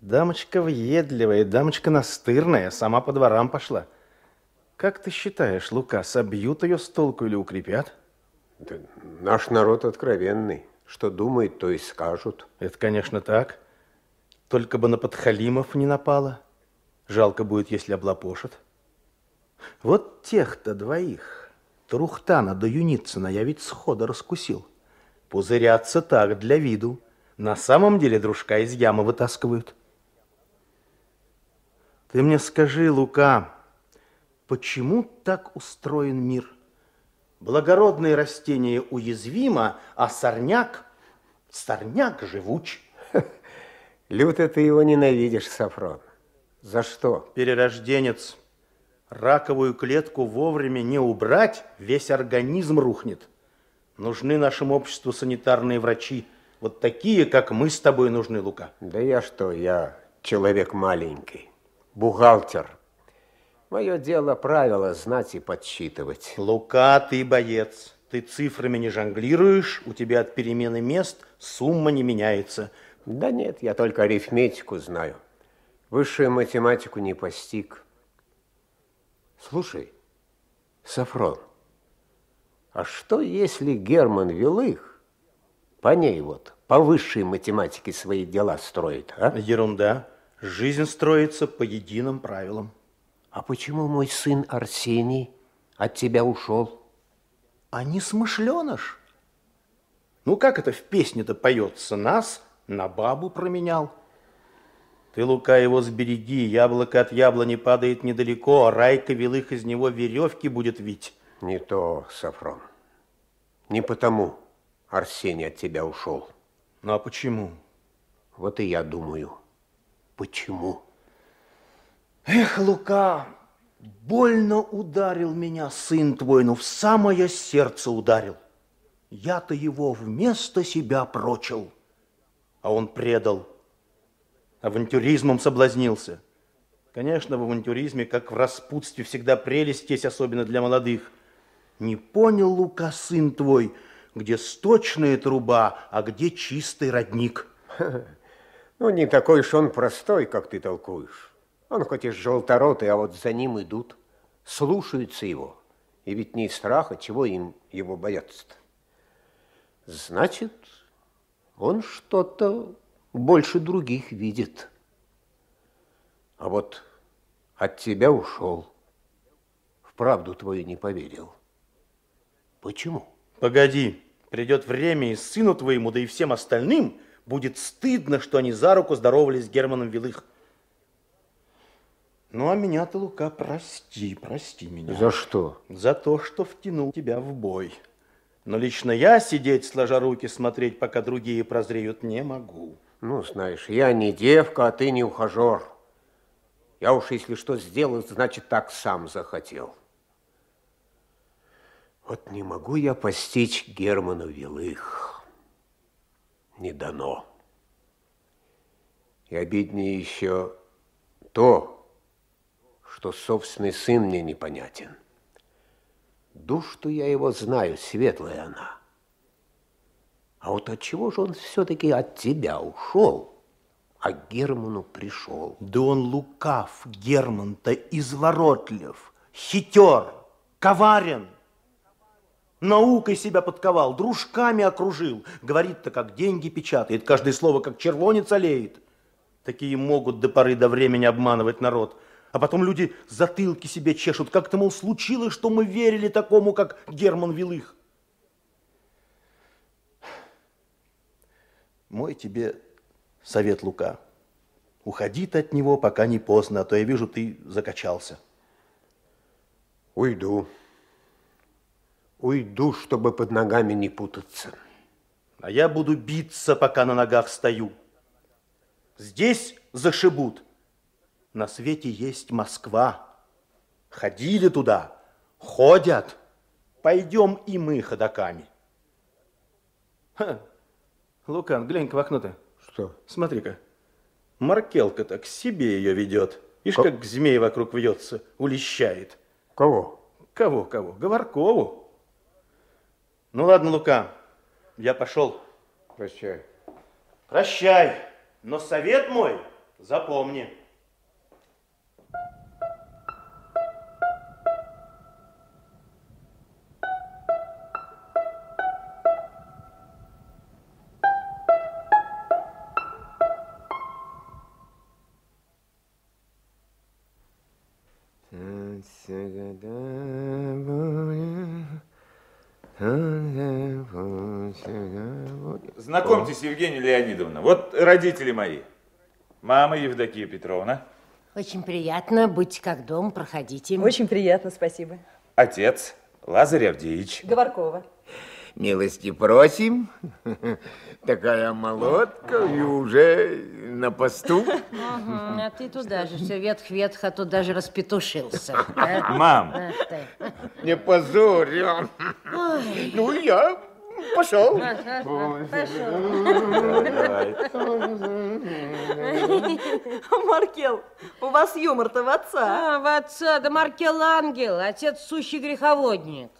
Дамочка въедливая, дамочка настырная, сама по дворам пошла. Как ты считаешь, Лука, собьют ее с толку или укрепят? Да наш народ откровенный. Что думает, то и скажут. Это, конечно, так. Только бы на подхалимов не напало. Жалко будет, если облапошат. Вот тех-то двоих, Трухтана да Юницына, я ведь схода раскусил. Пузырятся так, для виду. На самом деле дружка из ямы вытаскивают. Ты мне скажи, Лука, почему так устроен мир? Благородное растение уязвимо, а сорняк, сорняк живуч. Люто ты его ненавидишь, Сафрон. За что? Перерожденец. Раковую клетку вовремя не убрать, весь организм рухнет. Нужны нашему обществу санитарные врачи. Вот такие, как мы с тобой нужны, Лука. Да я что, я человек маленький, бухгалтер. Мое дело правила знать и подсчитывать. Лука, ты боец. Ты цифрами не жонглируешь, у тебя от перемены мест сумма не меняется. Да нет, я только арифметику знаю. Высшую математику не постиг. Слушай, Сафрон, а что если Герман Велых по ней вот, по высшей математике свои дела строит, а? Ерунда. Жизнь строится по единым правилам. А почему мой сын Арсений от тебя ушел? А не смышленыш? Ну, как это в песне-то поется? Нас на бабу променял. Ты, Лука, его сбереги, яблоко от яблони падает недалеко, а райка велых из него веревки будет вить. Не то, Сафрон. Не потому Арсений от тебя ушел. Ну, а почему? Вот и я думаю, почему? Эх, Лука, больно ударил меня сын твой, но в самое сердце ударил. Я-то его вместо себя прочил, а он предал. Авантюризмом соблазнился. Конечно, в авантюризме, как в распутстве, всегда прелесть есть, особенно для молодых. Не понял, Лука, сын твой, где сточная труба, а где чистый родник. Ну, не такой уж он простой, как ты толкуешь. Он хоть и желторотый, а вот за ним идут, слушаются его. И ведь не из страха, чего им его бояться-то. Значит, он что-то больше других видит. А вот от тебя ушел. В правду твою не поверил. Почему? Погоди, придет время, и сыну твоему, да и всем остальным будет стыдно, что они за руку здоровались с Германом Велых. Ну, а меня-то, Лука, прости, прости меня. За что? За то, что втянул тебя в бой. Но лично я сидеть, сложа руки, смотреть, пока другие прозреют, не могу. Ну, знаешь, я не девка, а ты не ухажер. Я уж, если что сделал, значит, так сам захотел. Вот не могу я постичь Германа Вилых. Не дано. И обиднее еще то, что собственный сын мне непонятен. Душ-то я его знаю, светлая она. А вот от чего же он все-таки от тебя ушел, а к Герману пришел? Да он лукав, Герман-то изворотлив, хитер, коварен. Наукой себя подковал, дружками окружил. Говорит-то, как деньги печатает, каждое слово, как червонец олеет. Такие могут до поры до времени обманывать народ – а потом люди затылки себе чешут. Как-то, мол, случилось, что мы верили такому, как Герман Вилых. Мой тебе совет, Лука. Уходи ты от него, пока не поздно, а то я вижу, ты закачался. Уйду. Уйду, чтобы под ногами не путаться. А я буду биться, пока на ногах стою. Здесь зашибут, на свете есть Москва. Ходили туда, ходят. Пойдем и мы ходоками. Ха. Лукан, глянь-ка в окно-то. Что? Смотри-ка. Маркелка-то к себе ее ведет. Ишь, Ко... как змей вокруг вьется, улещает. Кого? Кого, кого? Говоркову. Ну ладно, Лука, я пошел. Прощай. Прощай. Но совет мой Запомни. Знакомьтесь, Евгения Леонидовна, вот родители мои. Мама Евдокия Петровна, Очень приятно. Будьте как дом, проходите. Очень приятно, спасибо. отец Лазарь Авдеевич. Говоркова. Милости просим. Такая молодка и уже на посту. Мгм, А ты туда же, все ветх-ветх, а тут даже распетушился. Мам. Не позорь. Ну, я пошел. Маркел, у вас юмор-то в отца. А, в отца, да Маркел ангел, отец сущий греховодник.